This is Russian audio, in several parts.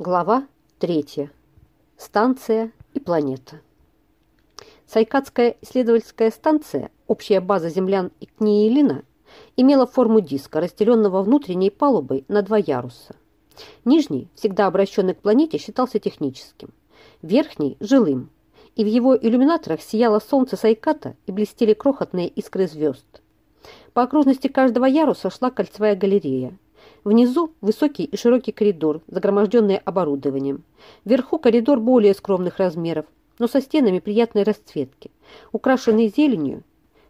Глава 3. Станция и планета. Сайкадская исследовательская станция, общая база землян и Книелина, имела форму диска, разделенного внутренней палубой на два яруса. Нижний, всегда обращенный к планете, считался техническим, верхний – жилым, и в его иллюминаторах сияло солнце Сайката и блестели крохотные искры звезд. По окружности каждого яруса шла кольцевая галерея – Внизу высокий и широкий коридор, загроможденный оборудованием. Вверху коридор более скромных размеров, но со стенами приятной расцветки, украшенный зеленью,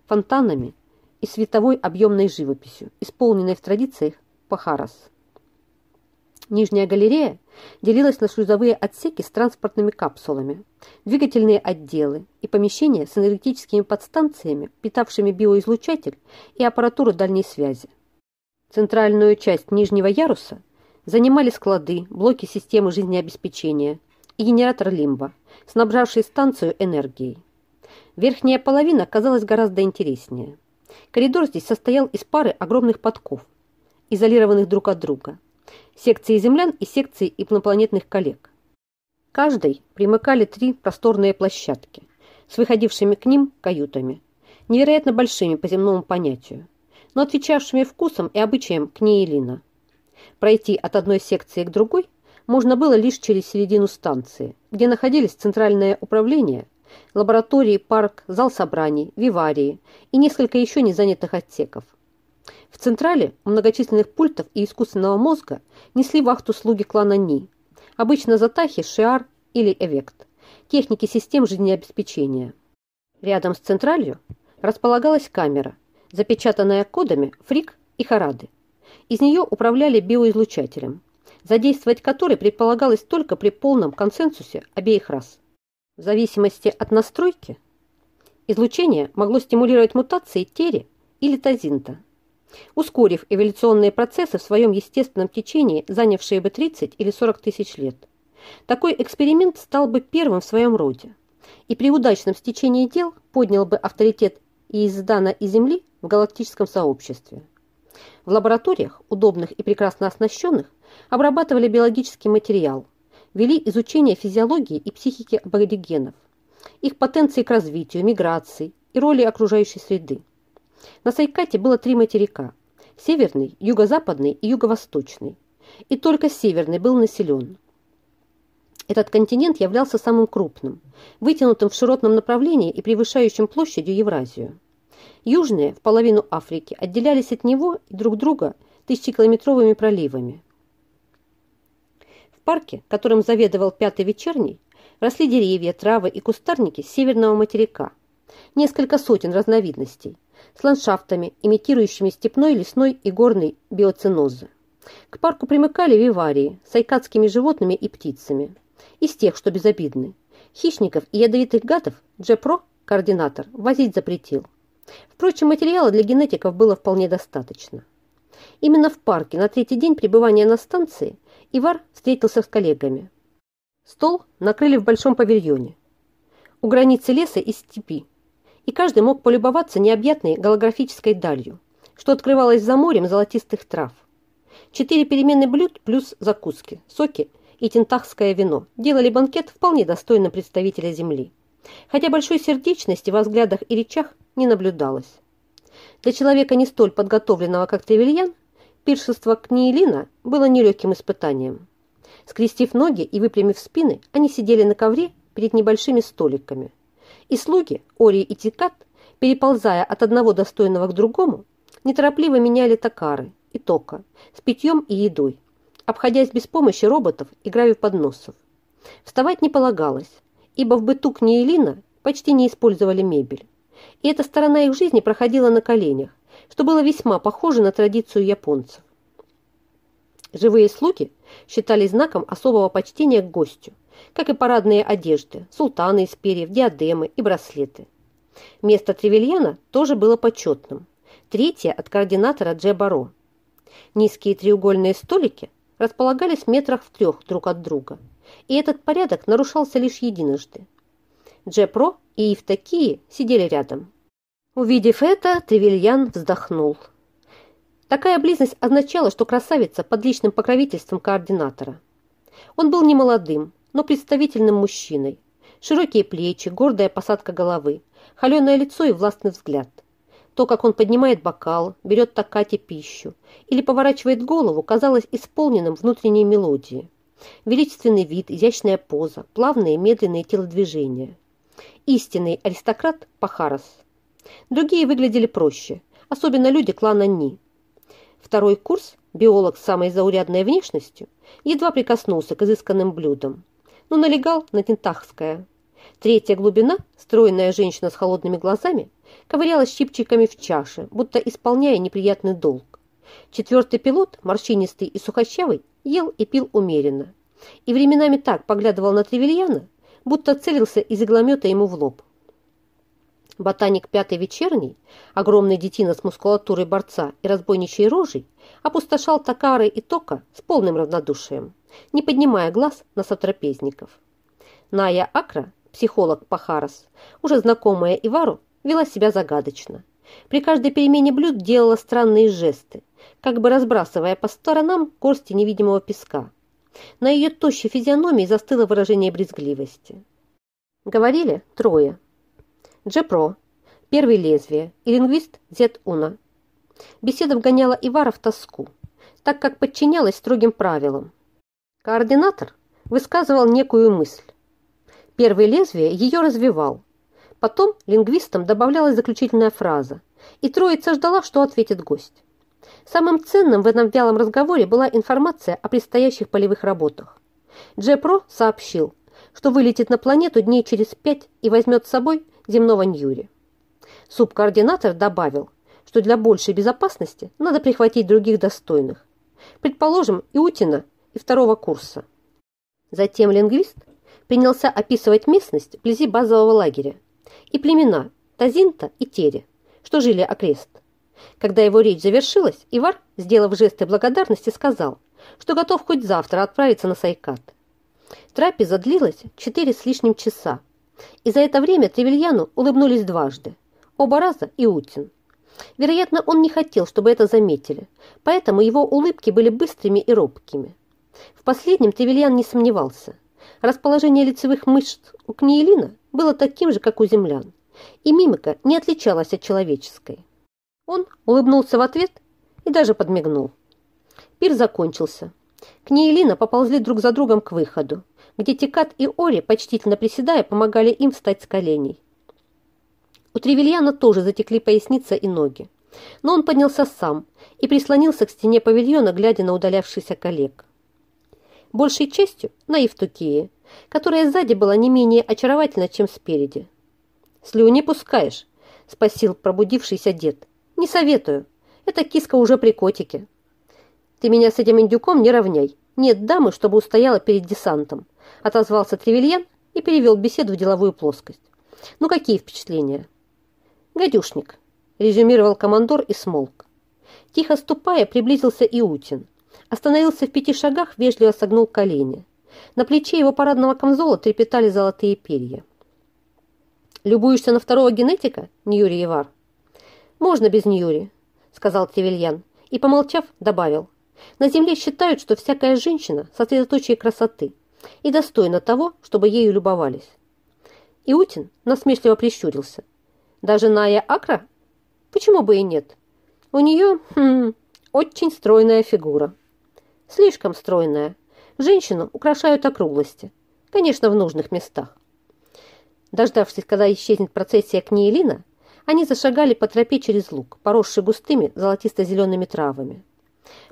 фонтанами и световой объемной живописью, исполненной в традициях Пахарас. Нижняя галерея делилась на шлюзовые отсеки с транспортными капсулами, двигательные отделы и помещения с энергетическими подстанциями, питавшими биоизлучатель и аппаратуру дальней связи. Центральную часть нижнего яруса занимали склады, блоки системы жизнеобеспечения и генератор Лимба, снабжавший станцию энергией. Верхняя половина казалась гораздо интереснее. Коридор здесь состоял из пары огромных подков, изолированных друг от друга, секции землян и секции инопланетных коллег. Каждой примыкали три просторные площадки с выходившими к ним каютами, невероятно большими по земному понятию, но отвечавшими вкусом и обычаям к Нейлина. Пройти от одной секции к другой можно было лишь через середину станции, где находились центральное управление, лаборатории, парк, зал собраний, виварии и несколько еще незанятых отсеков. В централе многочисленных пультов и искусственного мозга несли вахту слуги клана Ни, обычно Затахи, Шиар или Эвект, техники систем жизнеобеспечения. Рядом с централью располагалась камера – запечатанная кодами фрик и харады. Из нее управляли биоизлучателем, задействовать который предполагалось только при полном консенсусе обеих рас. В зависимости от настройки, излучение могло стимулировать мутации тери или тазинта, ускорив эволюционные процессы в своем естественном течении, занявшие бы 30 или 40 тысяч лет. Такой эксперимент стал бы первым в своем роде и при удачном стечении дел поднял бы авторитет и издана из Земли в галактическом сообществе. В лабораториях, удобных и прекрасно оснащенных, обрабатывали биологический материал, вели изучение физиологии и психики аборигенов, их потенции к развитию, миграции и роли окружающей среды. На Сайкате было три материка – северный, юго-западный и юго-восточный. И только северный был населен. Этот континент являлся самым крупным, вытянутым в широтном направлении и превышающим площадью Евразию. Южные, в половину Африки, отделялись от него и друг друга тысячекилометровыми проливами. В парке, которым заведовал пятый вечерний, росли деревья, травы и кустарники северного материка, несколько сотен разновидностей, с ландшафтами, имитирующими степной, лесной и горный биоценозы. К парку примыкали виварии с айкадскими животными и птицами – из тех, что безобидны. Хищников и ядовитых гадов Джепро, координатор, возить запретил. Впрочем, материала для генетиков было вполне достаточно. Именно в парке на третий день пребывания на станции Ивар встретился с коллегами. Стол накрыли в большом павильоне. У границы леса и степи. И каждый мог полюбоваться необъятной голографической далью, что открывалось за морем золотистых трав. Четыре перемены блюд плюс закуски, соки и тентахское вино делали банкет вполне достойным представителя земли, хотя большой сердечности во взглядах и речах не наблюдалось. Для человека не столь подготовленного, как Тревельян, пиршество Книелина было нелегким испытанием. Скрестив ноги и выпрямив спины, они сидели на ковре перед небольшими столиками. И слуги, Ори и Тикат, переползая от одного достойного к другому, неторопливо меняли токары и тока с питьем и едой, обходясь без помощи роботов и подносов. Вставать не полагалось, ибо в быту Книелина почти не использовали мебель. И эта сторона их жизни проходила на коленях, что было весьма похоже на традицию японцев. Живые слуги считались знаком особого почтения к гостю, как и парадные одежды, султаны из перьев, диадемы и браслеты. Место Тревельяна тоже было почетным. Третье от координатора Джебаро. Низкие треугольные столики располагались в метрах в трех друг от друга, и этот порядок нарушался лишь единожды. Джепро и Евтокии сидели рядом. Увидев это, Тревельян вздохнул. Такая близость означала, что красавица под личным покровительством координатора. Он был немолодым, но представительным мужчиной. Широкие плечи, гордая посадка головы, холеное лицо и властный взгляд. То, как он поднимает бокал, берет такати пищу или поворачивает голову, казалось исполненным внутренней мелодии. Величественный вид, изящная поза, плавные медленные телодвижения. Истинный аристократ Пахарас. Другие выглядели проще, особенно люди клана Ни. Второй курс, биолог с самой заурядной внешностью, едва прикоснулся к изысканным блюдам, но налегал на тентахское. Третья глубина, стройная женщина с холодными глазами, ковырялась щипчиками в чаше, будто исполняя неприятный долг. Четвертый пилот, морщинистый и сухощавый, ел и пил умеренно. И временами так поглядывал на Тревельяна, будто целился из игломета ему в лоб. Ботаник пятый вечерний, огромный детина с мускулатурой борца и разбойничьей рожей, опустошал Такары и Тока с полным равнодушием, не поднимая глаз на сотрапезников. Ная Акра, психолог Пахарас, уже знакомая Ивару, вела себя загадочно. При каждой перемене блюд делала странные жесты, как бы разбрасывая по сторонам горсти невидимого песка. На ее тощей физиономии застыло выражение брезгливости. Говорили трое. Джепро, первый лезвие и лингвист Зет Уна. Беседа вгоняла Ивара в тоску, так как подчинялась строгим правилам. Координатор высказывал некую мысль. Первый лезвие ее развивал. Потом лингвистам добавлялась заключительная фраза, и троица ждала, что ответит гость. Самым ценным в этом вялом разговоре была информация о предстоящих полевых работах. Джепро сообщил, что вылетит на планету дней через пять и возьмет с собой земного Ньюри. Субкоординатор добавил, что для большей безопасности надо прихватить других достойных. Предположим, Иутина и второго курса. Затем лингвист принялся описывать местность вблизи базового лагеря и племена Тазинта и Тере, что жили окрест. Когда его речь завершилась, Ивар, сделав жесты благодарности, сказал, что готов хоть завтра отправиться на Сайкат. Трапеза длилась четыре с лишним часа, и за это время Тревельяну улыбнулись дважды, оба раза и Утин. Вероятно, он не хотел, чтобы это заметили, поэтому его улыбки были быстрыми и робкими. В последнем Тревельян не сомневался. Расположение лицевых мышц у Книелина было таким же, как у землян, и мимика не отличалась от человеческой. Он улыбнулся в ответ и даже подмигнул. Пир закончился. Книелина поползли друг за другом к выходу, где Текат и Ори, почтительно приседая, помогали им встать с коленей. У Тревельяна тоже затекли поясница и ноги. Но он поднялся сам и прислонился к стене павильона, глядя на удалявшихся коллег. Большей частью на Евтукии, которая сзади была не менее очаровательна, чем спереди. «Слюни пускаешь?» – спросил пробудившийся дед. Не советую. Эта киска уже при котике. Ты меня с этим индюком не равняй. Нет дамы, чтобы устояла перед десантом. Отозвался Тревельян и перевел беседу в деловую плоскость. Ну, какие впечатления? Гадюшник, резюмировал командор и смолк. Тихо ступая, приблизился Иутин. Остановился в пяти шагах, вежливо согнул колени. На плече его парадного камзола трепетали золотые перья. «Любуешься на второго генетика, Ньюри Ивар?» «Можно без Ньюри», — сказал Тревельян и, помолчав, добавил. «На земле считают, что всякая женщина — сосредоточие красоты и достойна того, чтобы ею любовались». Иутин насмешливо прищурился. «Даже Ная Акра? Почему бы и нет? У нее хм, очень стройная фигура. Слишком стройная. Женщину украшают округлости. Конечно, в нужных местах. Дождавшись, когда исчезнет процессия Книелина, они зашагали по тропе через луг, поросший густыми золотисто-зелеными травами.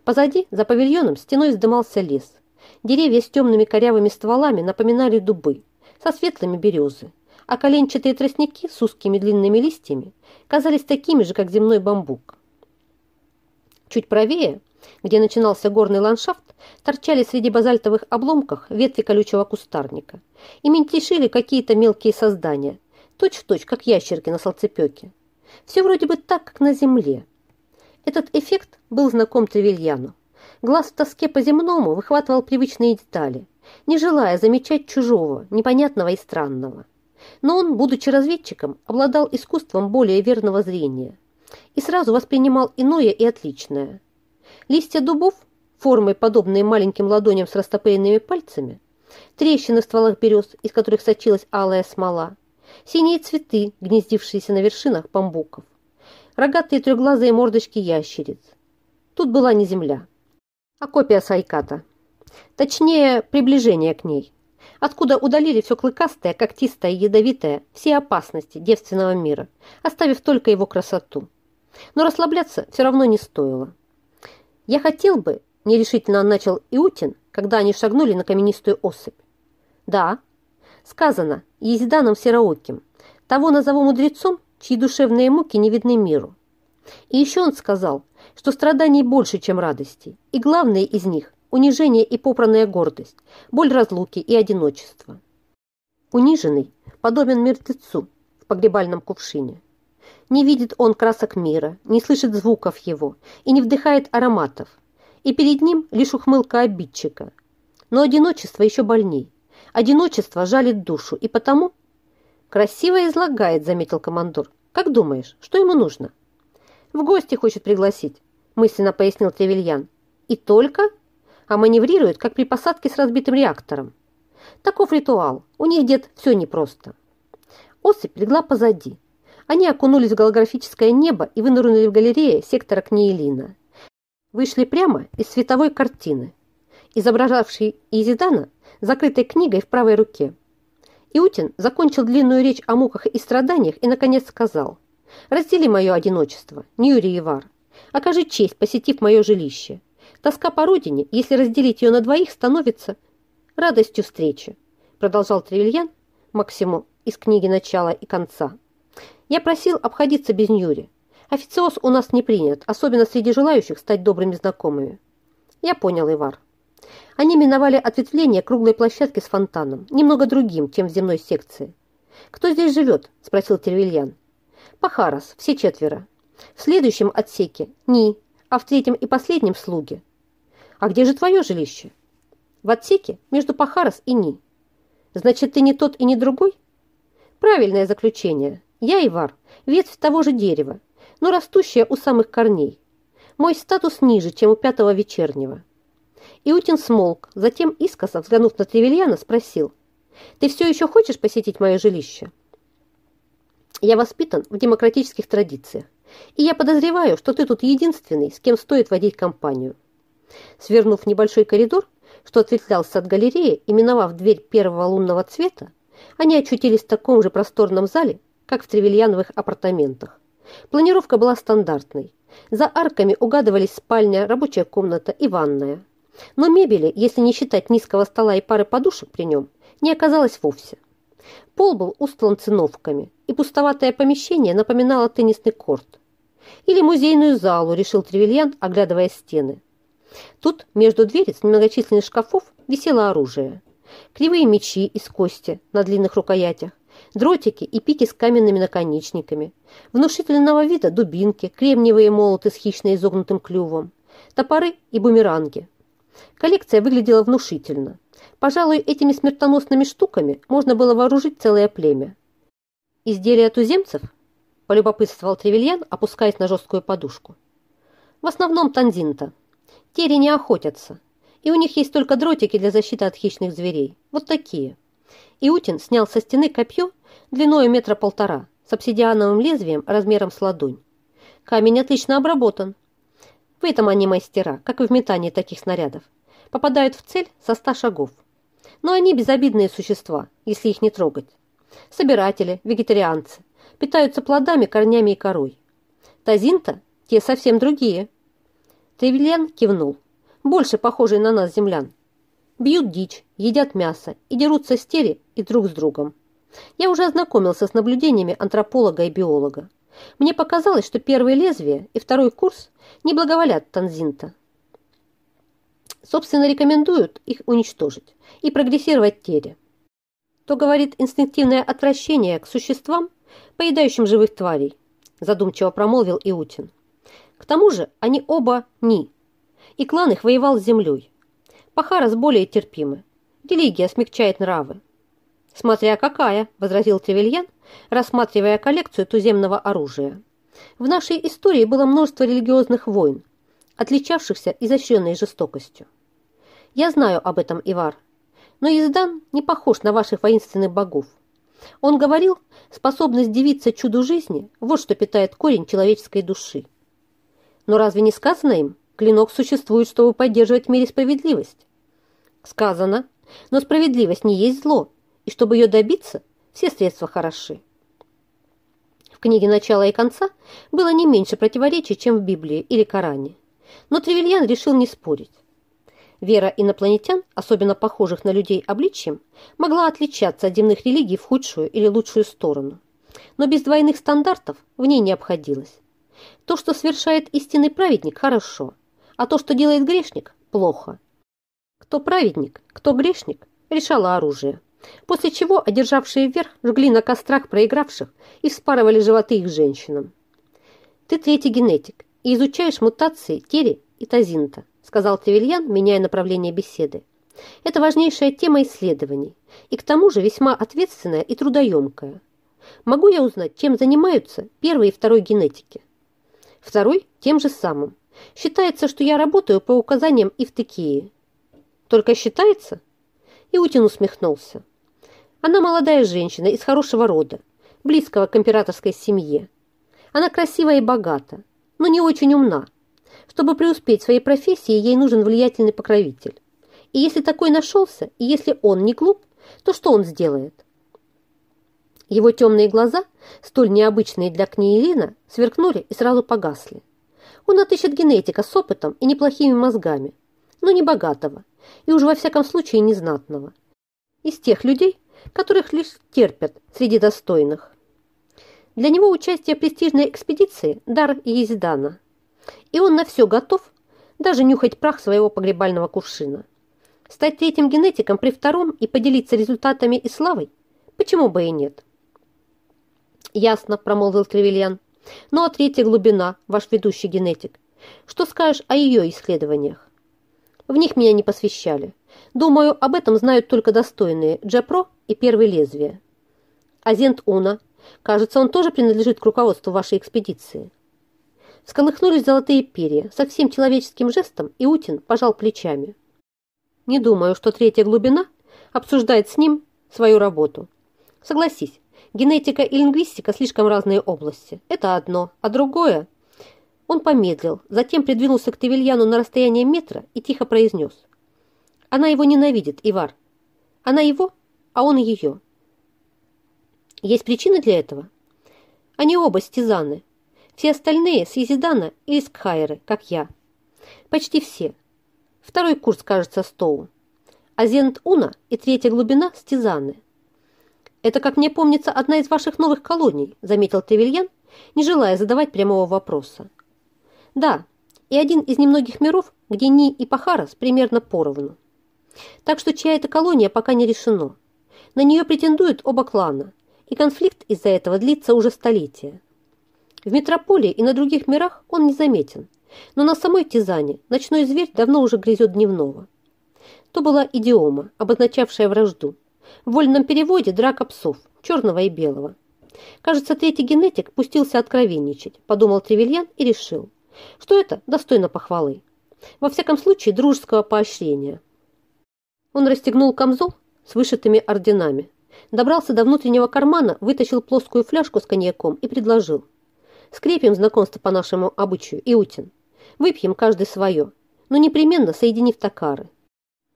Позади, за павильоном, стеной вздымался лес. Деревья с темными корявыми стволами напоминали дубы, со светлыми березы, а коленчатые тростники с узкими длинными листьями казались такими же, как земной бамбук. Чуть правее, где начинался горный ландшафт, торчали среди базальтовых обломков ветви колючего кустарника и мельтешили какие-то мелкие создания, точь-в-точь, точь, как ящерки на солнцепеке. Все вроде бы так, как на земле. Этот эффект был знаком Тревельяну. Глаз в тоске по-земному выхватывал привычные детали, не желая замечать чужого, непонятного и странного. Но он, будучи разведчиком, обладал искусством более верного зрения и сразу воспринимал иное и отличное. Листья дубов формой подобные маленьким ладоням с растопыренными пальцами, трещины в стволах берез, из которых сочилась алая смола, синие цветы, гнездившиеся на вершинах бамбуков, рогатые трехглазые мордочки ящериц. Тут была не земля, а копия Сайката. Точнее, приближение к ней, откуда удалили все клыкастое, когтистое, ядовитое, все опасности девственного мира, оставив только его красоту. Но расслабляться все равно не стоило. Я хотел бы, нерешительно начал Иутин, когда они шагнули на каменистую осыпь. Да, сказано Езиданом Серооким, того назову мудрецом, чьи душевные муки не видны миру. И еще он сказал, что страданий больше, чем радости, и главное из них – унижение и попранная гордость, боль разлуки и одиночество. Униженный подобен мертвецу в погребальном кувшине. Не видит он красок мира, не слышит звуков его и не вдыхает ароматов. И перед ним лишь ухмылка обидчика. Но одиночество еще больней. Одиночество жалит душу, и потому... «Красиво излагает», — заметил командор. «Как думаешь, что ему нужно?» «В гости хочет пригласить», — мысленно пояснил Тревельян. «И только?» а маневрирует, как при посадке с разбитым реактором. Таков ритуал. У них, дед, все непросто. Осыпь легла позади. Они окунулись в голографическое небо и вынырнули в галерее сектора Книелина. Вышли прямо из световой картины, изображавшей Изидана закрытой книгой в правой руке. Иутин закончил длинную речь о муках и страданиях и, наконец, сказал «Раздели мое одиночество, Ньюри Ивар. Окажи честь, посетив мое жилище. Тоска по родине, если разделить ее на двоих, становится радостью встречи», продолжал Тревельян Максиму из книги «Начала и конца». «Я просил обходиться без Нюри. Официоз у нас не принят, особенно среди желающих стать добрыми знакомыми». «Я понял, Ивар». Они миновали ответвление круглой площадки с фонтаном, немного другим, чем в земной секции. «Кто здесь живет?» – спросил Тервильян. «Пахарас, все четверо. В следующем отсеке – Ни, а в третьем и последнем – слуги. А где же твое жилище? В отсеке между Пахарас и Ни. Значит, ты не тот и не другой? Правильное заключение. Я, Ивар, ветвь того же дерева, но растущая у самых корней. Мой статус ниже, чем у пятого вечернего. Иутин смолк, затем искоса, взглянув на Тревельяна, спросил, «Ты все еще хочешь посетить мое жилище?» «Я воспитан в демократических традициях, и я подозреваю, что ты тут единственный, с кем стоит водить компанию. Свернув небольшой коридор, что ответвлялся от галереи и миновав дверь первого лунного цвета, они очутились в таком же просторном зале, как в тревельяновых апартаментах. Планировка была стандартной. За арками угадывались спальня, рабочая комната и ванная. Но мебели, если не считать низкого стола и пары подушек при нем, не оказалось вовсе. Пол был устлан циновками, и пустоватое помещение напоминало теннисный корт. Или музейную залу, решил Тревельян, оглядывая стены. Тут между дверец многочисленных шкафов висело оружие. Кривые мечи из кости на длинных рукоятях, дротики и пики с каменными наконечниками, внушительного вида дубинки, кремниевые молоты с хищно изогнутым клювом, топоры и бумеранги. Коллекция выглядела внушительно. Пожалуй, этими смертоносными штуками можно было вооружить целое племя. «Изделия туземцев?» – полюбопытствовал Тревельян, опускаясь на жесткую подушку. «В основном танзинта», Тери не охотятся, и у них есть только дротики для защиты от хищных зверей. Вот такие. Иутин снял со стены копье длиной метра полтора с обсидиановым лезвием размером с ладонь. Камень отлично обработан. В этом они мастера, как и в метании таких снарядов. Попадают в цель со ста шагов. Но они безобидные существа, если их не трогать. Собиратели, вегетарианцы, питаются плодами, корнями и корой. Тазинта – те совсем другие – Тревельян кивнул. Больше похожий на нас, землян. Бьют дичь, едят мясо и дерутся с тери и друг с другом. Я уже ознакомился с наблюдениями антрополога и биолога. Мне показалось, что первое лезвие и второй курс не благоволят Танзинта. Собственно, рекомендуют их уничтожить и прогрессировать тере. То говорит инстинктивное отвращение к существам, поедающим живых тварей, задумчиво промолвил Иутин. К тому же они оба ни, и клан их воевал с землей. Пахарас более терпимы. Религия смягчает нравы. «Смотря какая», – возразил Тревельян, рассматривая коллекцию туземного оружия. «В нашей истории было множество религиозных войн. отличавшихся изощренной жестокостью. Я знаю об этом, Ивар, но Ездан не похож на ваших воинственных богов. Он говорил, способность дивиться чуду жизни – вот что питает корень человеческой души. Но разве не сказано им, клинок существует, чтобы поддерживать в мире справедливость? Сказано, но справедливость не есть зло, и чтобы ее добиться, все средства хороши. В книге «Начала и конца» было не меньше противоречий, чем в Библии или Коране. Но Тревельян решил не спорить. Вера инопланетян, особенно похожих на людей обличием, могла отличаться от земных религий в худшую или лучшую сторону. Но без двойных стандартов в ней не обходилось. То, что совершает истинный праведник, хорошо, а то, что делает грешник, плохо. Кто праведник, кто грешник, решало оружие. После чего одержавшие верх жгли на кострах проигравших и вспарывали животы их женщинам. Ты третий генетик и изучаешь мутации тери и тазинта сказал Тревельян, меняя направление беседы. Это важнейшая тема исследований и к тому же весьма ответственная и трудоемкая. Могу я узнать, чем занимаются первый и второй генетики? Второй тем же самым. Считается, что я работаю по указаниям Евтыкии. Только считается? Иутин усмехнулся. Она молодая женщина из хорошего рода, близкого к императорской семье. Она красивая и богата, но не очень умна чтобы преуспеть в своей профессии, ей нужен влиятельный покровитель. И если такой нашелся, и если он не глуп, то что он сделает? Его темные глаза, столь необычные для Книелина, сверкнули и сразу погасли. Он отыщет генетика с опытом и неплохими мозгами, но не богатого, и уж во всяком случае незнатного. Из тех людей, которых лишь терпят среди достойных. Для него участие в престижной экспедиции – дар Ездана – и он на все готов, даже нюхать прах своего погребального кувшина. Стать третьим генетиком при втором и поделиться результатами и славой? Почему бы и нет? Ясно, промолвил Тревельян. Ну а третья глубина, ваш ведущий генетик. Что скажешь о ее исследованиях? В них меня не посвящали. Думаю, об этом знают только достойные Джепро и Первый Лезвие. Азент Уна. Кажется, он тоже принадлежит к руководству вашей экспедиции. Сколыхнулись золотые перья. Совсем человеческим жестом Иутин пожал плечами. Не думаю, что третья глубина обсуждает с ним свою работу. Согласись, генетика и лингвистика слишком разные области. Это одно, а другое... Он помедлил, затем придвинулся к Тевильяну на расстояние метра и тихо произнес. Она его ненавидит, Ивар. Она его, а он ее. Есть причины для этого? Они оба стезаны, все остальные с Езидана или с Кхайры, как я. Почти все. Второй курс, кажется, Стоу. А Зент Уна и третья глубина – Стизаны. Это, как мне помнится, одна из ваших новых колоний, заметил Тревельян, не желая задавать прямого вопроса. Да, и один из немногих миров, где Ни и Пахарас примерно поровну. Так что чья это колония пока не решено. На нее претендуют оба клана, и конфликт из-за этого длится уже столетия. В метрополии и на других мирах он незаметен, но на самой Тизане ночной зверь давно уже грызет дневного. То была идиома, обозначавшая вражду. В вольном переводе драка псов, черного и белого. Кажется, третий генетик пустился откровенничать, подумал Тревельян и решил, что это достойно похвалы. Во всяком случае, дружеского поощрения. Он расстегнул камзол с вышитыми орденами, добрался до внутреннего кармана, вытащил плоскую фляжку с коньяком и предложил – Скрепим знакомство по нашему обычаю, Иутин. Выпьем каждый свое, но непременно соединив токары.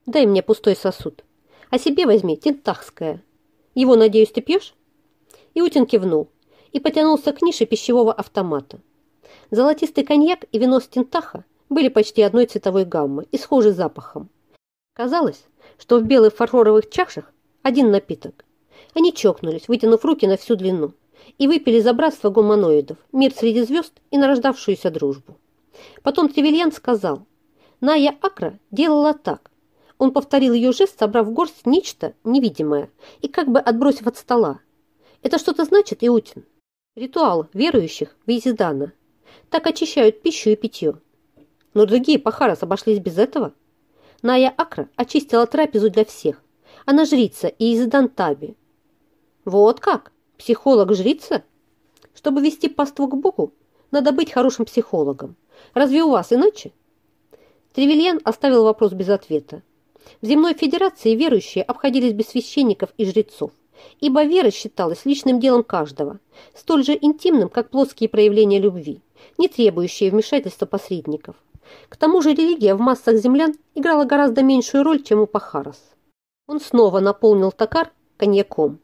Дай мне пустой сосуд. А себе возьми тентахское. Его, надеюсь, ты пьешь?» Иутин кивнул и потянулся к нише пищевого автомата. Золотистый коньяк и вино с тентаха были почти одной цветовой гаммы и схожи запахом. Казалось, что в белых фарфоровых чашах один напиток. Они чокнулись, вытянув руки на всю длину и выпили за братство гуманоидов, мир среди звезд и нарождавшуюся дружбу. Потом Тревельян сказал, Ная Акра делала так. Он повторил ее жест, собрав в горсть нечто невидимое и как бы отбросив от стола. Это что-то значит, Иутин? Ритуал верующих в Изидана. Так очищают пищу и питье. Но другие Пахарас обошлись без этого. Ная Акра очистила трапезу для всех. Она жрица и Изидан Таби. Вот как? Психолог-жрица? Чтобы вести паству к Богу, надо быть хорошим психологом. Разве у вас иначе? Тревельян оставил вопрос без ответа. В земной федерации верующие обходились без священников и жрецов, ибо вера считалась личным делом каждого, столь же интимным, как плоские проявления любви, не требующие вмешательства посредников. К тому же религия в массах землян играла гораздо меньшую роль, чем у Пахарос. Он снова наполнил токар коньяком.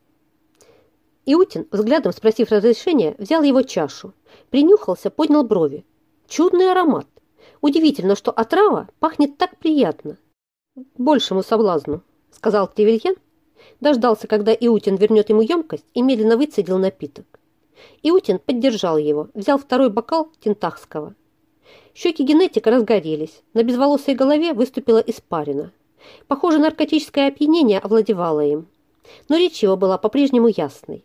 Иутин, взглядом спросив разрешения, взял его чашу, принюхался, поднял брови. Чудный аромат. Удивительно, что отрава пахнет так приятно. большему соблазну, сказал Тревельян, дождался, когда Иутин вернет ему емкость и медленно выцедил напиток. Иутин поддержал его, взял второй бокал тентахского. Щеки генетика разгорелись, на безволосой голове выступила испарина. Похоже, наркотическое опьянение овладевало им. Но речь его была по-прежнему ясной.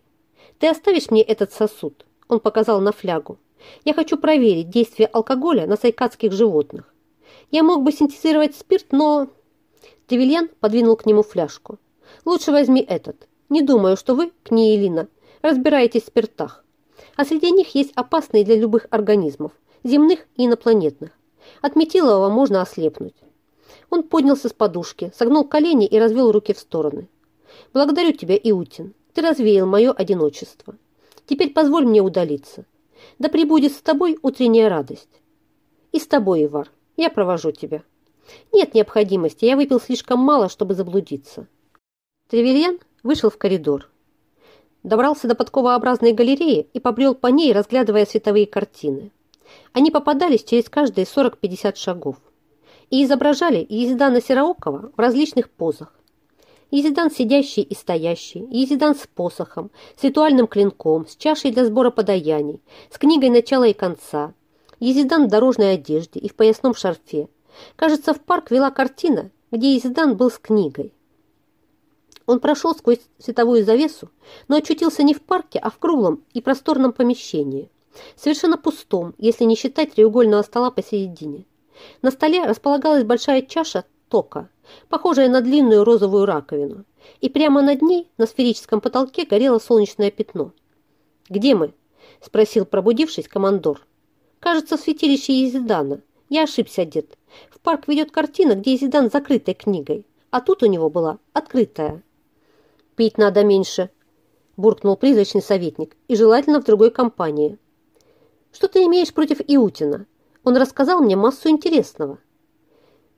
«Ты оставишь мне этот сосуд?» Он показал на флягу. «Я хочу проверить действие алкоголя на сайкадских животных. Я мог бы синтезировать спирт, но...» Тревельян подвинул к нему фляжку. «Лучше возьми этот. Не думаю, что вы, Книелина, разбираетесь в спиртах. А среди них есть опасные для любых организмов, земных и инопланетных. От метилового можно ослепнуть». Он поднялся с подушки, согнул колени и развел руки в стороны. «Благодарю тебя, Иутин. Ты развеял мое одиночество. Теперь позволь мне удалиться. Да прибудет с тобой утренняя радость. И с тобой, Ивар. Я провожу тебя. Нет необходимости, я выпил слишком мало, чтобы заблудиться. Тревельян вышел в коридор. Добрался до подковообразной галереи и побрел по ней, разглядывая световые картины. Они попадались через каждые 40-50 шагов и изображали Езидана Сероокова в различных позах. Езидан сидящий и стоящий, Езидан с посохом, с ритуальным клинком, с чашей для сбора подаяний, с книгой начала и конца, Езидан в дорожной одежде и в поясном шарфе. Кажется, в парк вела картина, где Езидан был с книгой. Он прошел сквозь световую завесу, но очутился не в парке, а в круглом и просторном помещении. Совершенно пустом, если не считать треугольного стола посередине. На столе располагалась большая чаша тока, похожая на длинную розовую раковину, и прямо над ней на сферическом потолке горело солнечное пятно. «Где мы?» – спросил, пробудившись, командор. «Кажется, святилище Изидана. Я ошибся, дед. В парк ведет картина, где Изидан закрытой книгой, а тут у него была открытая». «Пить надо меньше», – буркнул призрачный советник, «и желательно в другой компании». «Что ты имеешь против Иутина? Он рассказал мне массу интересного».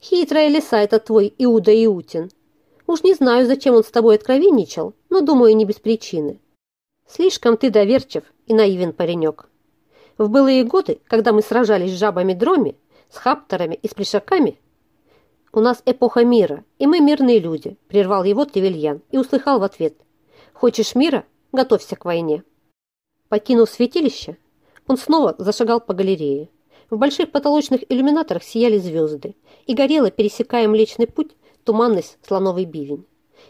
Хитрая лиса это твой Иуда Иутин. Уж не знаю, зачем он с тобой откровенничал, но, думаю, не без причины. Слишком ты доверчив и наивен паренек. В былые годы, когда мы сражались с жабами-дроми, с хаптерами и с плешаками, у нас эпоха мира, и мы мирные люди, прервал его Тревельян и услыхал в ответ. Хочешь мира? Готовься к войне. Покинув святилище, он снова зашагал по галерее. В больших потолочных иллюминаторах сияли звезды, и горела, пересекая Млечный Путь, туманность слоновый бивень.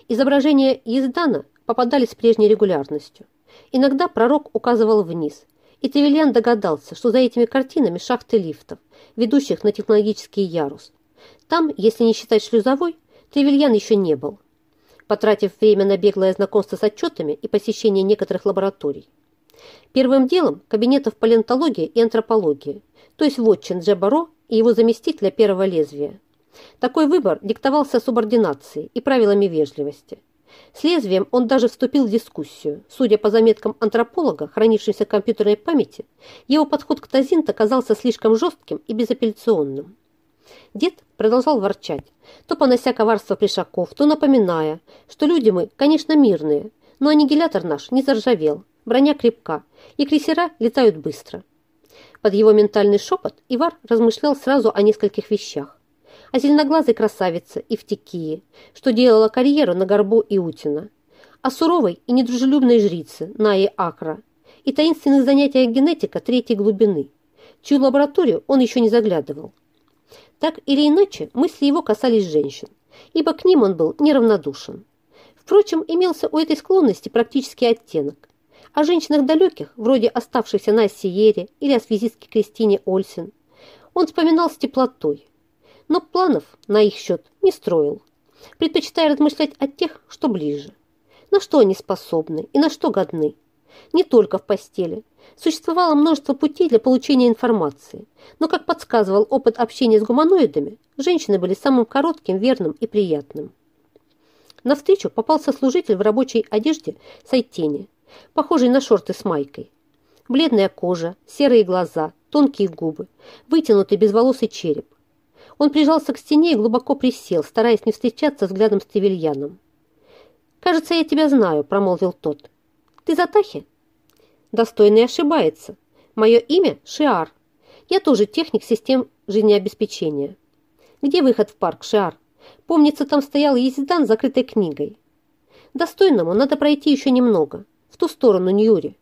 Изображения Ездана попадались с прежней регулярностью. Иногда пророк указывал вниз, и Тревельян догадался, что за этими картинами шахты лифтов, ведущих на технологический ярус. Там, если не считать шлюзовой, Тревельян еще не был, потратив время на беглое знакомство с отчетами и посещение некоторых лабораторий. Первым делом кабинетов палеонтологии и антропологии – то есть вотчин Джебаро и его заместителя первого лезвия. Такой выбор диктовался субординацией и правилами вежливости. С лезвием он даже вступил в дискуссию. Судя по заметкам антрополога, хранившимся в компьютерной памяти, его подход к Тазинт оказался слишком жестким и безапелляционным. Дед продолжал ворчать, то понося коварство плешаков, то напоминая, что люди мы, конечно, мирные, но аннигилятор наш не заржавел, броня крепка, и крейсера летают быстро. Под его ментальный шепот Ивар размышлял сразу о нескольких вещах. О зеленоглазой красавице Ивтикии, что делала карьеру на горбу Иутина, о суровой и недружелюбной жрице Наи Акра и таинственных занятиях генетика третьей глубины, чью лабораторию он еще не заглядывал. Так или иначе, мысли его касались женщин, ибо к ним он был неравнодушен. Впрочем, имелся у этой склонности практический оттенок. О женщинах далеких, вроде оставшихся на Сиере или о связистке Кристине Ольсен, он вспоминал с теплотой, но планов на их счет не строил, предпочитая размышлять о тех, что ближе. На что они способны и на что годны. Не только в постели. Существовало множество путей для получения информации, но, как подсказывал опыт общения с гуманоидами, женщины были самым коротким, верным и приятным. На встречу попался служитель в рабочей одежде Сайтени, похожий на шорты с майкой. Бледная кожа, серые глаза, тонкие губы, вытянутый безволосый череп. Он прижался к стене и глубоко присел, стараясь не встречаться взглядом с Тревельяном. «Кажется, я тебя знаю», — промолвил тот. «Ты Затахи?» «Достойный ошибается. Мое имя Шиар. Я тоже техник систем жизнеобеспечения. Где выход в парк, Шиар? Помнится, там стоял ездан с закрытой книгой. Достойному надо пройти еще немного, в ту сторону Ньюри.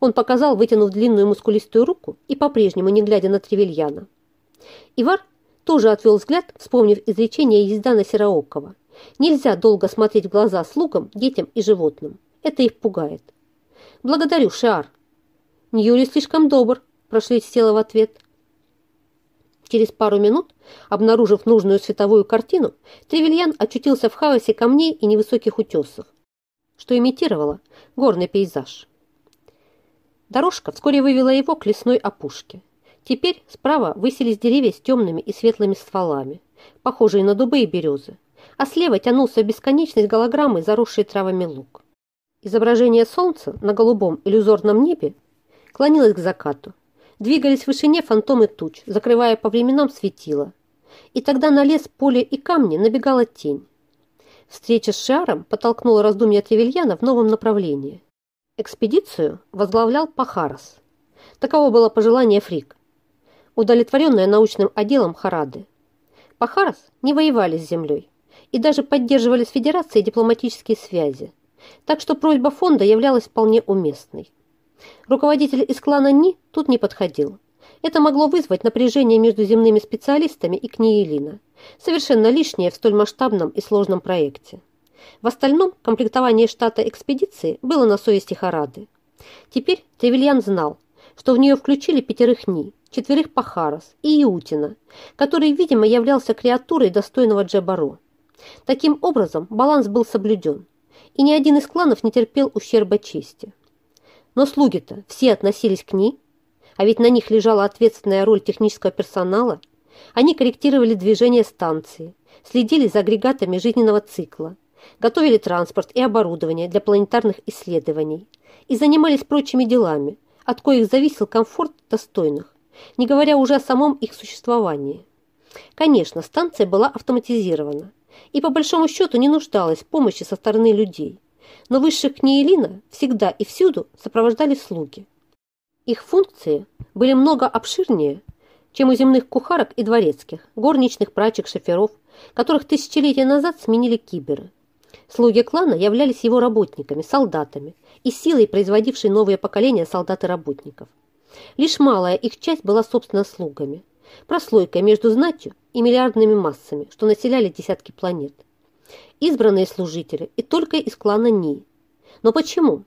Он показал, вытянув длинную мускулистую руку и по-прежнему не глядя на Тревельяна. Ивар тоже отвел взгляд, вспомнив изречение Ездана Сероокова. Нельзя долго смотреть в глаза слугам, детям и животным. Это их пугает. «Благодарю, Шиар». «Ньюри слишком добр», – прошлетела в ответ. Через пару минут, обнаружив нужную световую картину, Тревельян очутился в хаосе камней и невысоких утесов, что имитировало горный пейзаж. Дорожка вскоре вывела его к лесной опушке. Теперь справа высились деревья с темными и светлыми стволами, похожие на дубы и березы, а слева тянулся бесконечность голограммы, заросший травами луг. Изображение солнца на голубом иллюзорном небе клонилось к закату. Двигались в вышине фантомы туч, закрывая по временам светило. И тогда на лес, поле и камни набегала тень. Встреча с Шаром подтолкнула раздумья Тревельяна в новом направлении. Экспедицию возглавлял Пахарас. Таково было пожелание Фрик, удовлетворенное научным отделом Харады. Пахарас не воевали с землей и даже поддерживали с Федерацией дипломатические связи, так что просьба фонда являлась вполне уместной. Руководитель из клана Ни тут не подходил. Это могло вызвать напряжение между земными специалистами и Книелина, совершенно лишнее в столь масштабном и сложном проекте. В остальном комплектование штата экспедиции было на совести Харады. Теперь Тревельян знал, что в нее включили пятерых Ни, четверых Пахарос и Иутина, который, видимо, являлся креатурой достойного Джабаро. Таким образом, баланс был соблюден, и ни один из кланов не терпел ущерба чести. Но слуги-то все относились к ней, а ведь на них лежала ответственная роль технического персонала. Они корректировали движение станции, следили за агрегатами жизненного цикла, готовили транспорт и оборудование для планетарных исследований и занимались прочими делами, от коих зависел комфорт достойных, не говоря уже о самом их существовании. Конечно, станция была автоматизирована и по большому счету не нуждалась в помощи со стороны людей, но высших Книелина всегда и всюду сопровождали слуги. Их функции были много обширнее, чем у земных кухарок и дворецких, горничных, прачек, шоферов, которых тысячелетия назад сменили киберы. Слуги клана являлись его работниками, солдатами и силой, производившей новые поколения солдат и работников. Лишь малая их часть была, собственно, слугами, прослойкой между знатью и миллиардными массами, что населяли десятки планет. Избранные служители и только из клана Ни. Но почему?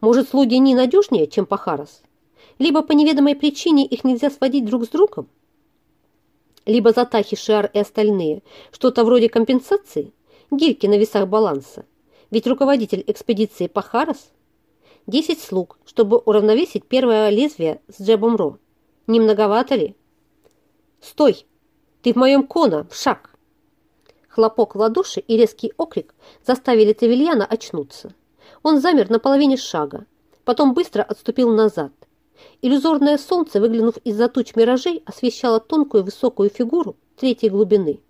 Может, слуги Ни надежнее, чем Пахарас? Либо по неведомой причине их нельзя сводить друг с другом? Либо Затахи, Шиар и остальные что-то вроде компенсации – гирьки на весах баланса. Ведь руководитель экспедиции Пахарас – десять слуг, чтобы уравновесить первое лезвие с Джебом Ро. Не многовато ли? «Стой! Ты в моем кона! В шаг!» Хлопок в ладоши и резкий окрик заставили Тавильяна очнуться. Он замер на половине шага, потом быстро отступил назад. Иллюзорное солнце, выглянув из-за туч миражей, освещало тонкую высокую фигуру третьей глубины –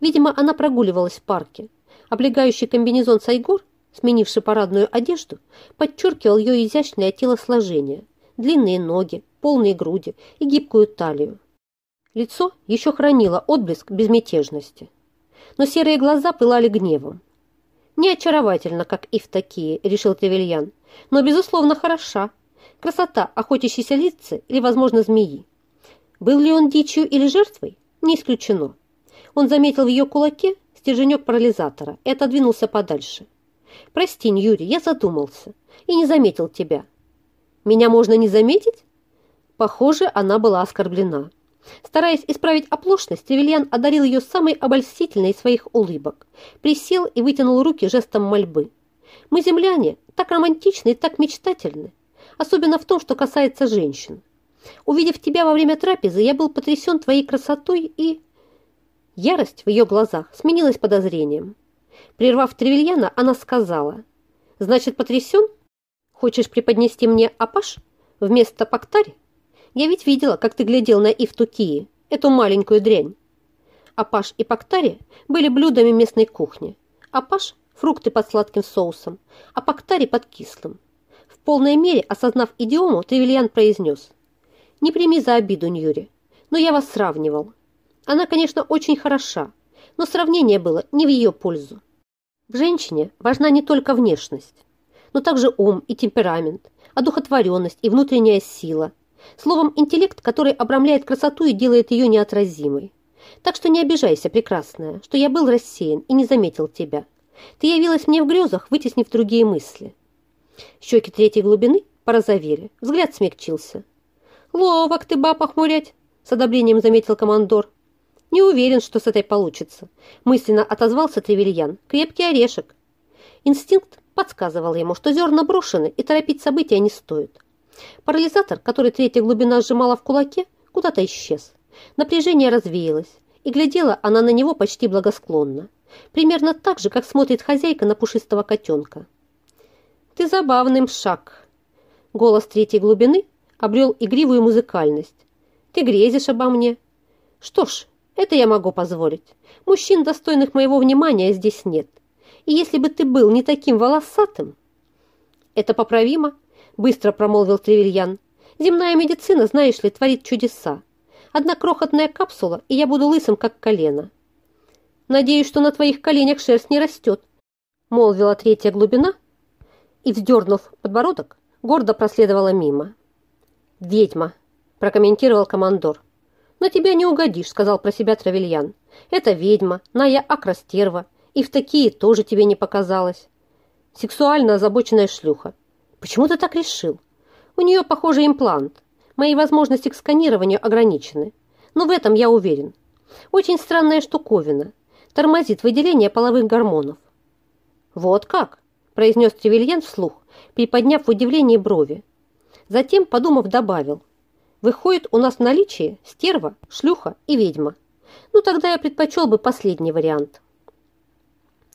Видимо, она прогуливалась в парке. Облегающий комбинезон Сайгор, сменивший парадную одежду, подчеркивал ее изящное телосложение, длинные ноги, полные груди и гибкую талию. Лицо еще хранило отблеск безмятежности, но серые глаза пылали гневом. «Не очаровательно, как и в такие», — решил Тревельян, «но, безусловно, хороша. Красота охотящейся лица или, возможно, змеи. Был ли он дичью или жертвой? Не исключено. Он заметил в ее кулаке стерженек парализатора и отодвинулся подальше. «Прости, Юрий, я задумался и не заметил тебя». «Меня можно не заметить?» Похоже, она была оскорблена. Стараясь исправить оплошность, Тревельян одарил ее самой обольстительной из своих улыбок, присел и вытянул руки жестом мольбы. Мы, земляне, так романтичны и так мечтательны, особенно в том, что касается женщин. Увидев тебя во время трапезы, я был потрясен твоей красотой и... Ярость в ее глазах сменилась подозрением. Прервав Тревельяна, она сказала, «Значит, потрясен? Хочешь преподнести мне апаш вместо пактари? Я ведь видела, как ты глядел на Ивтукии, эту маленькую дрянь. Апаш и пактари были блюдами местной кухни. Апаш – фрукты под сладким соусом, а пактари под кислым. В полной мере осознав идиому, Тревельян произнес – не прими за обиду, Ньюри, но я вас сравнивал. Она, конечно, очень хороша, но сравнение было не в ее пользу. В женщине важна не только внешность, но также ум и темперамент, одухотворенность и внутренняя сила. Словом, интеллект, который обрамляет красоту и делает ее неотразимой. Так что не обижайся, прекрасная, что я был рассеян и не заметил тебя. Ты явилась мне в грезах, вытеснив другие мысли. Щеки третьей глубины порозовели, взгляд смягчился. «Ловок ты, баб, охмурять!» – с одобрением заметил командор. «Не уверен, что с этой получится», – мысленно отозвался Тревельян. «Крепкий орешек». Инстинкт подсказывал ему, что зерна брошены и торопить события не стоит. Парализатор, который третья глубина сжимала в кулаке, куда-то исчез. Напряжение развеялось, и глядела она на него почти благосклонно. Примерно так же, как смотрит хозяйка на пушистого котенка. «Ты забавный мшак!» Голос третьей глубины обрел игривую музыкальность. «Ты грезишь обо мне?» «Что ж, это я могу позволить. Мужчин, достойных моего внимания, здесь нет. И если бы ты был не таким волосатым...» «Это поправимо», — быстро промолвил Тревельян. «Земная медицина, знаешь ли, творит чудеса. Одна крохотная капсула, и я буду лысым, как колено». «Надеюсь, что на твоих коленях шерсть не растет», — молвила третья глубина, и, вздернув подбородок, гордо проследовала мимо. «Ведьма», – прокомментировал командор. «На тебя не угодишь», – сказал про себя Травельян. «Это ведьма, Ная Акрастерва, и в такие тоже тебе не показалось. Сексуально озабоченная шлюха. Почему ты так решил? У нее, похоже, имплант. Мои возможности к сканированию ограничены. Но в этом я уверен. Очень странная штуковина. Тормозит выделение половых гормонов. «Вот как?» – произнес Тревельян вслух, приподняв в удивлении брови. Затем, подумав, добавил. Выходит, у нас в наличии стерва, шлюха и ведьма. Ну, тогда я предпочел бы последний вариант.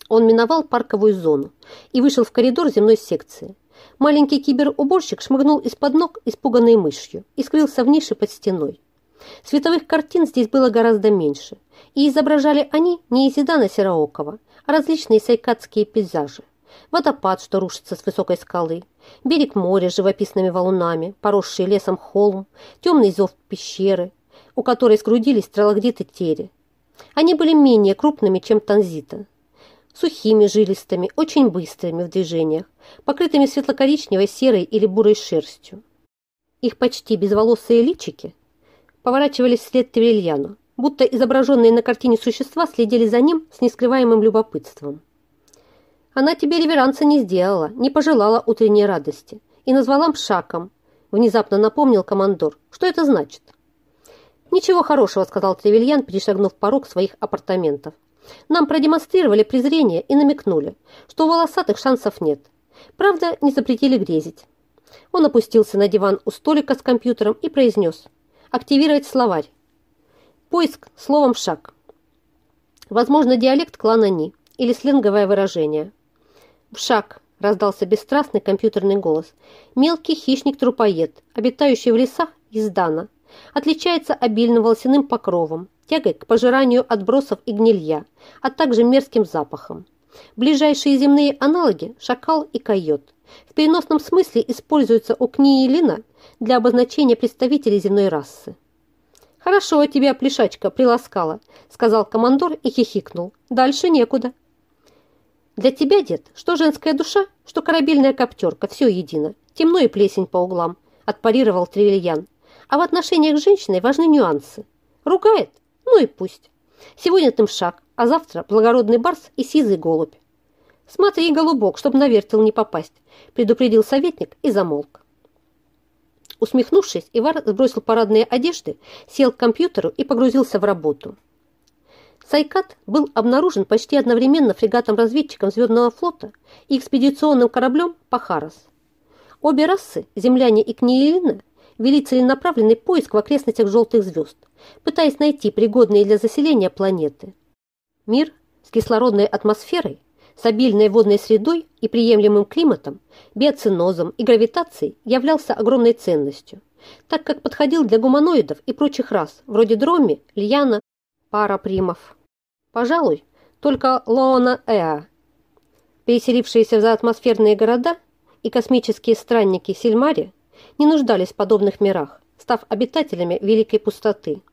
Он миновал парковую зону и вышел в коридор земной секции. Маленький киберуборщик шмыгнул из-под ног, испуганной мышью, и скрылся в нише под стеной. Световых картин здесь было гораздо меньше, и изображали они не Изидана Сероокова, а различные сайкадские пейзажи водопад, что рушится с высокой скалы, берег моря с живописными валунами, поросший лесом холм, темный зов пещеры, у которой сгрудились тралогдиты тери. Они были менее крупными, чем танзита, сухими, жилистыми, очень быстрыми в движениях, покрытыми светло-коричневой, серой или бурой шерстью. Их почти безволосые личики поворачивались вслед Тревельяну, будто изображенные на картине существа следили за ним с нескрываемым любопытством. Она тебе реверанса не сделала, не пожелала утренней радости и назвала мшаком. Внезапно напомнил командор. Что это значит? «Ничего хорошего», — сказал Тревельян, перешагнув порог своих апартаментов. «Нам продемонстрировали презрение и намекнули, что у волосатых шансов нет. Правда, не запретили грезить». Он опустился на диван у столика с компьютером и произнес «Активировать словарь». Поиск словом «шаг». Возможно, диалект клана Ни или сленговое выражение. «В шаг!» – раздался бесстрастный компьютерный голос. «Мелкий хищник-трупоед, обитающий в лесах из Дана, отличается обильным волосяным покровом, тягой к пожиранию отбросов и гнилья, а также мерзким запахом. Ближайшие земные аналоги – шакал и койот. В переносном смысле используются у Книи Лина для обозначения представителей земной расы. «Хорошо тебя, плешачка, приласкала», – сказал командор и хихикнул. «Дальше некуда». Для тебя, дед, что женская душа, что корабельная коптерка, все едино. Темно и плесень по углам, отпарировал Тревельян. А в отношениях с женщиной важны нюансы. Ругает? Ну и пусть. Сегодня ты мшак, а завтра благородный барс и сизый голубь. Смотри, голубок, чтобы на вертел не попасть, предупредил советник и замолк. Усмехнувшись, Ивар сбросил парадные одежды, сел к компьютеру и погрузился в работу. Сайкат был обнаружен почти одновременно фрегатом-разведчиком Звездного флота и экспедиционным кораблем «Пахарос». Обе расы, земляне и книелины, вели целенаправленный поиск в окрестностях желтых звезд, пытаясь найти пригодные для заселения планеты. Мир с кислородной атмосферой, с обильной водной средой и приемлемым климатом, биоцинозом и гравитацией являлся огромной ценностью, так как подходил для гуманоидов и прочих рас, вроде Дроми, Льяна, Парапримов. Пожалуй, только Лоона Эа, переселившиеся за атмосферные города и космические странники Сильмари не нуждались в подобных мирах, став обитателями великой пустоты.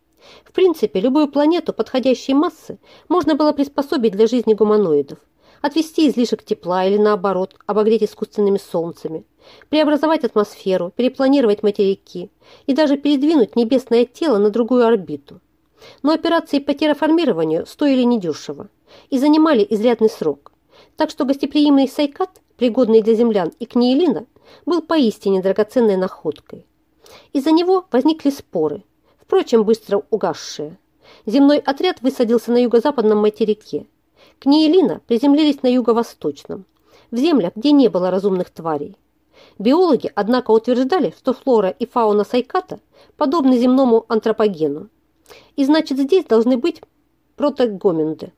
В принципе, любую планету подходящей массы можно было приспособить для жизни гуманоидов, отвести излишек тепла или наоборот, обогреть искусственными солнцами, преобразовать атмосферу, перепланировать материки и даже передвинуть небесное тело на другую орбиту но операции по терраформированию стоили недешево и занимали изрядный срок, так что гостеприимный Сайкат, пригодный для землян и Книелина, был поистине драгоценной находкой. Из-за него возникли споры, впрочем, быстро угасшие. Земной отряд высадился на юго-западном материке. Книелина приземлились на юго-восточном, в землях, где не было разумных тварей. Биологи, однако, утверждали, что флора и фауна Сайката подобны земному антропогену, и значит, здесь должны быть протогоменды.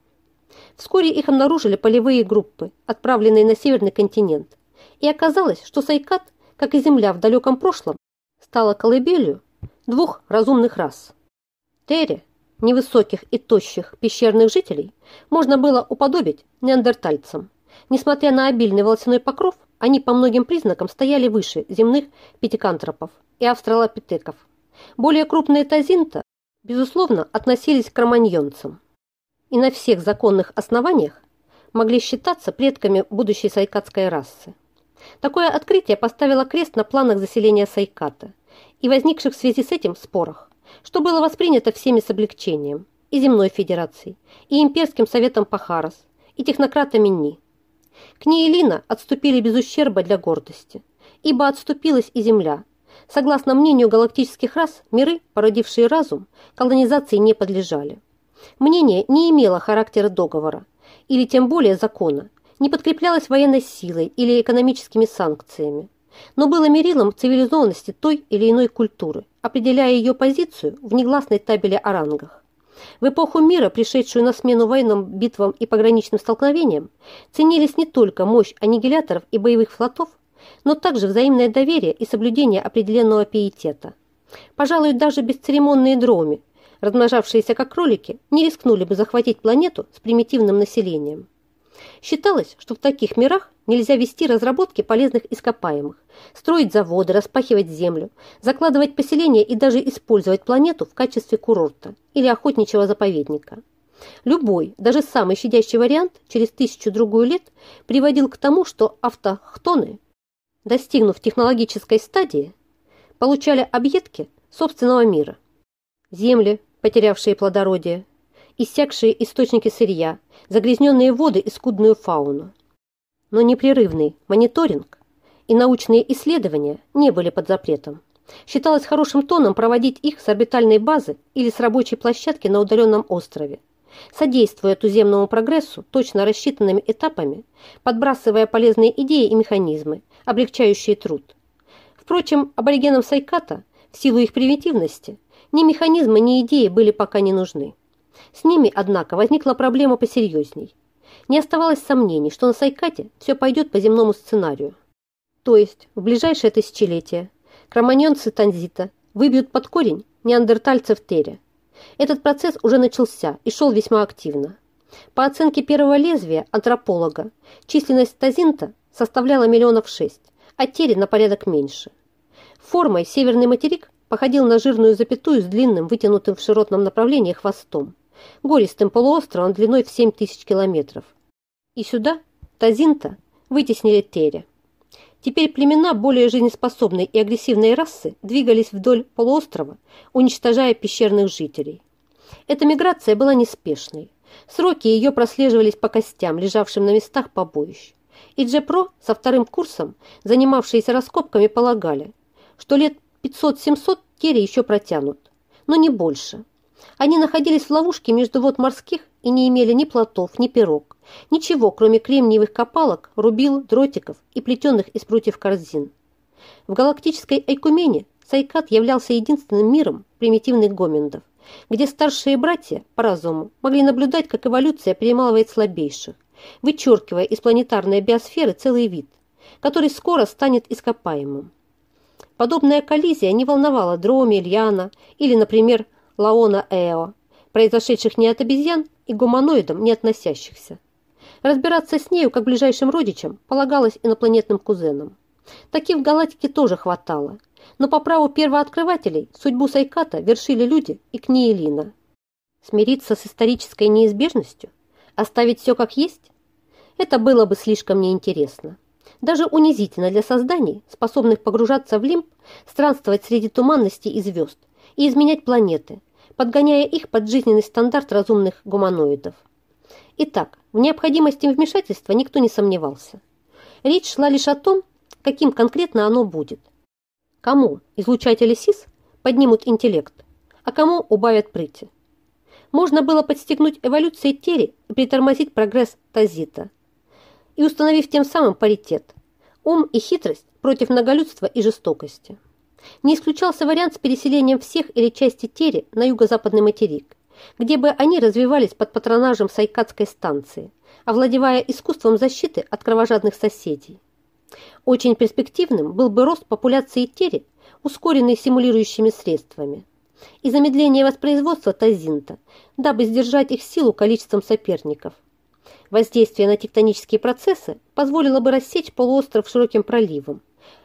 Вскоре их обнаружили полевые группы, отправленные на северный континент. И оказалось, что Сайкат, как и Земля в далеком прошлом, стала колыбелью двух разумных рас. Терри, невысоких и тощих пещерных жителей, можно было уподобить неандертальцам. Несмотря на обильный волосяной покров, они по многим признакам стояли выше земных пятикантропов и австралопитеков. Более крупные тазинта безусловно, относились к романьонцам и на всех законных основаниях могли считаться предками будущей сайкатской расы. Такое открытие поставило крест на планах заселения Сайката и возникших в связи с этим спорах, что было воспринято всеми с облегчением и Земной Федерацией, и Имперским Советом Пахарас, и технократами НИ. К ней Элина отступили без ущерба для гордости, ибо отступилась и Земля, Согласно мнению галактических рас, миры, породившие разум, колонизации не подлежали. Мнение не имело характера договора, или тем более закона, не подкреплялось военной силой или экономическими санкциями, но было мерилом цивилизованности той или иной культуры, определяя ее позицию в негласной табеле о рангах. В эпоху мира, пришедшую на смену военным битвам и пограничным столкновениям, ценились не только мощь аннигиляторов и боевых флотов, но также взаимное доверие и соблюдение определенного пиетета. Пожалуй, даже бесцеремонные дроми, размножавшиеся как кролики, не рискнули бы захватить планету с примитивным населением. Считалось, что в таких мирах нельзя вести разработки полезных ископаемых, строить заводы, распахивать землю, закладывать поселения и даже использовать планету в качестве курорта или охотничьего заповедника. Любой, даже самый щадящий вариант через тысячу-другую лет приводил к тому, что автохтоны достигнув технологической стадии, получали объедки собственного мира. Земли, потерявшие плодородие, иссякшие источники сырья, загрязненные воды и скудную фауну. Но непрерывный мониторинг и научные исследования не были под запретом. Считалось хорошим тоном проводить их с орбитальной базы или с рабочей площадки на удаленном острове, содействуя туземному прогрессу точно рассчитанными этапами, подбрасывая полезные идеи и механизмы, облегчающие труд. Впрочем, аборигенам Сайката, в силу их примитивности, ни механизмы, ни идеи были пока не нужны. С ними, однако, возникла проблема посерьезней. Не оставалось сомнений, что на Сайкате все пойдет по земному сценарию. То есть в ближайшее тысячелетие кроманьонцы Танзита выбьют под корень неандертальцев Теря. Этот процесс уже начался и шел весьма активно. По оценке первого лезвия антрополога, численность Тазинта составляла миллионов шесть, а Терри на порядок меньше. Формой северный материк походил на жирную запятую с длинным, вытянутым в широтном направлении хвостом, гористым полуостровом длиной в 7 тысяч километров. И сюда, Тазинта, вытеснили Терри. Теперь племена более жизнеспособной и агрессивной расы двигались вдоль полуострова, уничтожая пещерных жителей. Эта миграция была неспешной. Сроки ее прослеживались по костям, лежавшим на местах побоищ и Джепро со вторым курсом, занимавшиеся раскопками, полагали, что лет 500-700 Керри еще протянут, но не больше. Они находились в ловушке между вод морских и не имели ни плотов, ни пирог, ничего, кроме кремниевых копалок, рубил, дротиков и плетеных из прутьев корзин. В галактической Айкумене Сайкат являлся единственным миром примитивных гоминдов, где старшие братья по разуму могли наблюдать, как эволюция перемалывает слабейших, вычеркивая из планетарной биосферы целый вид, который скоро станет ископаемым. Подобная коллизия не волновала Дроми, Ильяна или, например, Лаона Эо, произошедших не от обезьян и гуманоидам не относящихся. Разбираться с нею, как ближайшим родичам, полагалось инопланетным кузенам. Таких в галактике тоже хватало, но по праву первооткрывателей судьбу Сайката вершили люди и Книелина. Смириться с исторической неизбежностью? Оставить все как есть? Это было бы слишком неинтересно. Даже унизительно для созданий, способных погружаться в лимб, странствовать среди туманностей и звезд и изменять планеты, подгоняя их под жизненный стандарт разумных гуманоидов. Итак, в необходимости вмешательства никто не сомневался. Речь шла лишь о том, каким конкретно оно будет. Кому излучатели СИС поднимут интеллект, а кому убавят прыти. Можно было подстегнуть эволюцией Тери и притормозить прогресс Тазита, и установив тем самым паритет – ум и хитрость против многолюдства и жестокости. Не исключался вариант с переселением всех или части Тери на юго-западный материк, где бы они развивались под патронажем Сайкадской станции, овладевая искусством защиты от кровожадных соседей. Очень перспективным был бы рост популяции Тери, ускоренный симулирующими средствами, и замедление воспроизводства тазинта, дабы сдержать их силу количеством соперников. Воздействие на тектонические процессы позволило бы рассечь полуостров широким проливом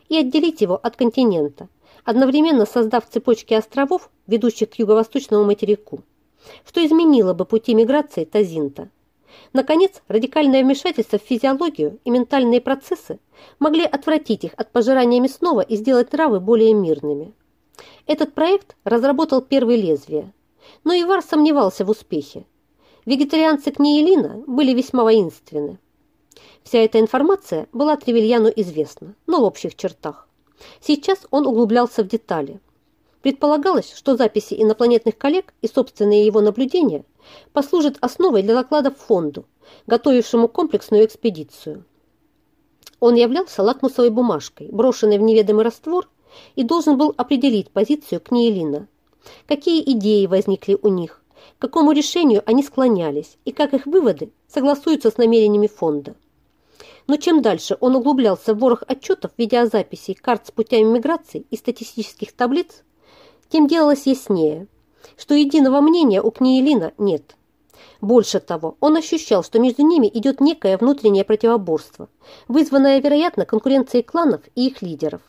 и отделить его от континента, одновременно создав цепочки островов, ведущих к юго-восточному материку, что изменило бы пути миграции Тазинта. Наконец, радикальное вмешательство в физиологию и ментальные процессы могли отвратить их от пожирания мясного и сделать травы более мирными. Этот проект разработал первый лезвие, но Ивар сомневался в успехе. Вегетарианцы Книелина были весьма воинственны. Вся эта информация была Тревельяну известна, но в общих чертах. Сейчас он углублялся в детали. Предполагалось, что записи инопланетных коллег и собственные его наблюдения послужат основой для докладов фонду, готовившему комплексную экспедицию. Он являлся лакмусовой бумажкой, брошенной в неведомый раствор, и должен был определить позицию Книелина. Какие идеи возникли у них, к какому решению они склонялись и как их выводы согласуются с намерениями фонда. Но чем дальше он углублялся в ворох отчетов, видеозаписей, карт с путями миграции и статистических таблиц, тем делалось яснее, что единого мнения у Книелина нет. Больше того, он ощущал, что между ними идет некое внутреннее противоборство, вызванное, вероятно, конкуренцией кланов и их лидеров.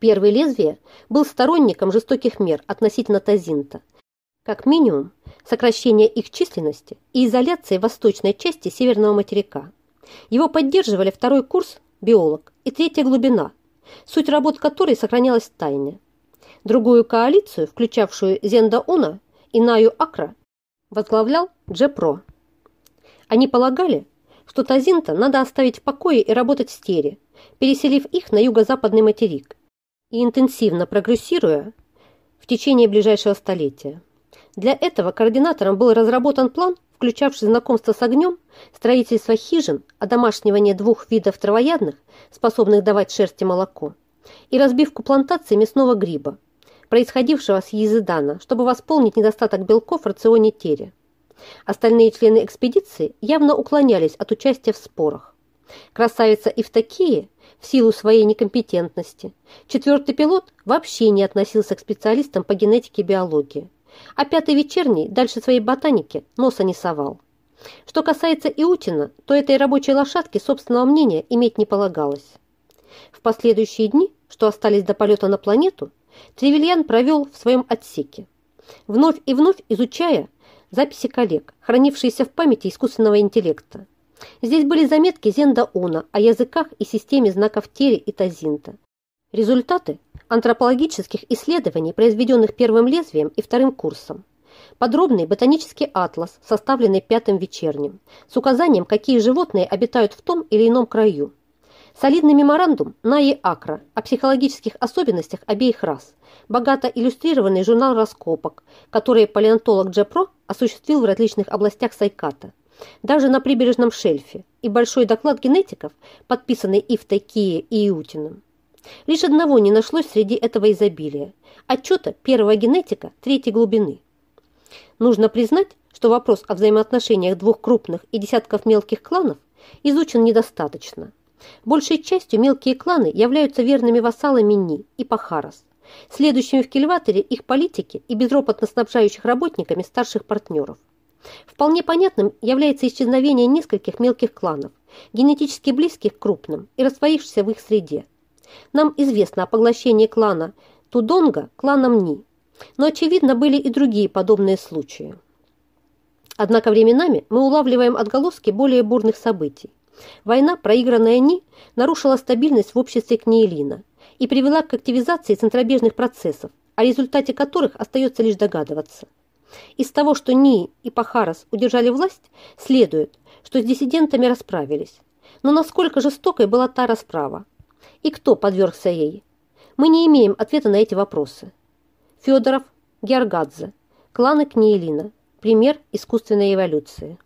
Первый лезвие был сторонником жестоких мер относительно Тазинта. Как минимум, сокращение их численности и изоляции восточной части северного материка. Его поддерживали второй курс биолог и третья глубина, суть работ которой сохранялась в тайне. Другую коалицию, включавшую Зенда Уна и Наю Акра, возглавлял Джепро. Они полагали, что Тазинта надо оставить в покое и работать в стере, переселив их на юго-западный материк и интенсивно прогрессируя в течение ближайшего столетия. Для этого координатором был разработан план, включавший знакомство с огнем, строительство хижин, одомашнивание двух видов травоядных, способных давать шерсть и молоко, и разбивку плантаций мясного гриба, происходившего с езидана, чтобы восполнить недостаток белков в рационе тере. Остальные члены экспедиции явно уклонялись от участия в спорах. Красавица Евтокия, в силу своей некомпетентности, четвертый пилот вообще не относился к специалистам по генетике и биологии, а пятый вечерний дальше своей ботаники носа не совал. Что касается Иутина, то этой рабочей лошадке собственного мнения иметь не полагалось. В последующие дни, что остались до полета на планету, Тревельян провел в своем отсеке, вновь и вновь изучая записи коллег, хранившиеся в памяти искусственного интеллекта. Здесь были заметки Зенда Уна о языках и системе знаков Тери и Тазинта. Результаты антропологических исследований, произведенных первым лезвием и вторым курсом. Подробный ботанический атлас, составленный пятым вечерним, с указанием, какие животные обитают в том или ином краю. Солидный меморандум Наи Акра о психологических особенностях обеих рас, богато иллюстрированный журнал раскопок, который палеонтолог Джепро осуществил в различных областях Сайката, даже на прибережном шельфе, и большой доклад генетиков, подписанный Ифтой Кие и Иутиным. Лишь одного не нашлось среди этого изобилия – отчета первого генетика третьей глубины. Нужно признать, что вопрос о взаимоотношениях двух крупных и десятков мелких кланов изучен недостаточно. Большей частью мелкие кланы являются верными вассалами Ни и Пахарас, следующими в кильваторе их политики и безропотно снабжающих работниками старших партнеров. Вполне понятным является исчезновение нескольких мелких кланов, генетически близких к крупным и растворившихся в их среде. Нам известно о поглощении клана Тудонга кланом Ни, но, очевидно, были и другие подобные случаи. Однако временами мы улавливаем отголоски более бурных событий. Война, проигранная Ни, нарушила стабильность в обществе Книелина и привела к активизации центробежных процессов, о результате которых остается лишь догадываться. Из того, что Ни и Пахарас удержали власть, следует, что с диссидентами расправились. Но насколько жестокой была та расправа? И кто подвергся ей? Мы не имеем ответа на эти вопросы. Федоров, Георгадзе, кланы Книелина, пример искусственной эволюции.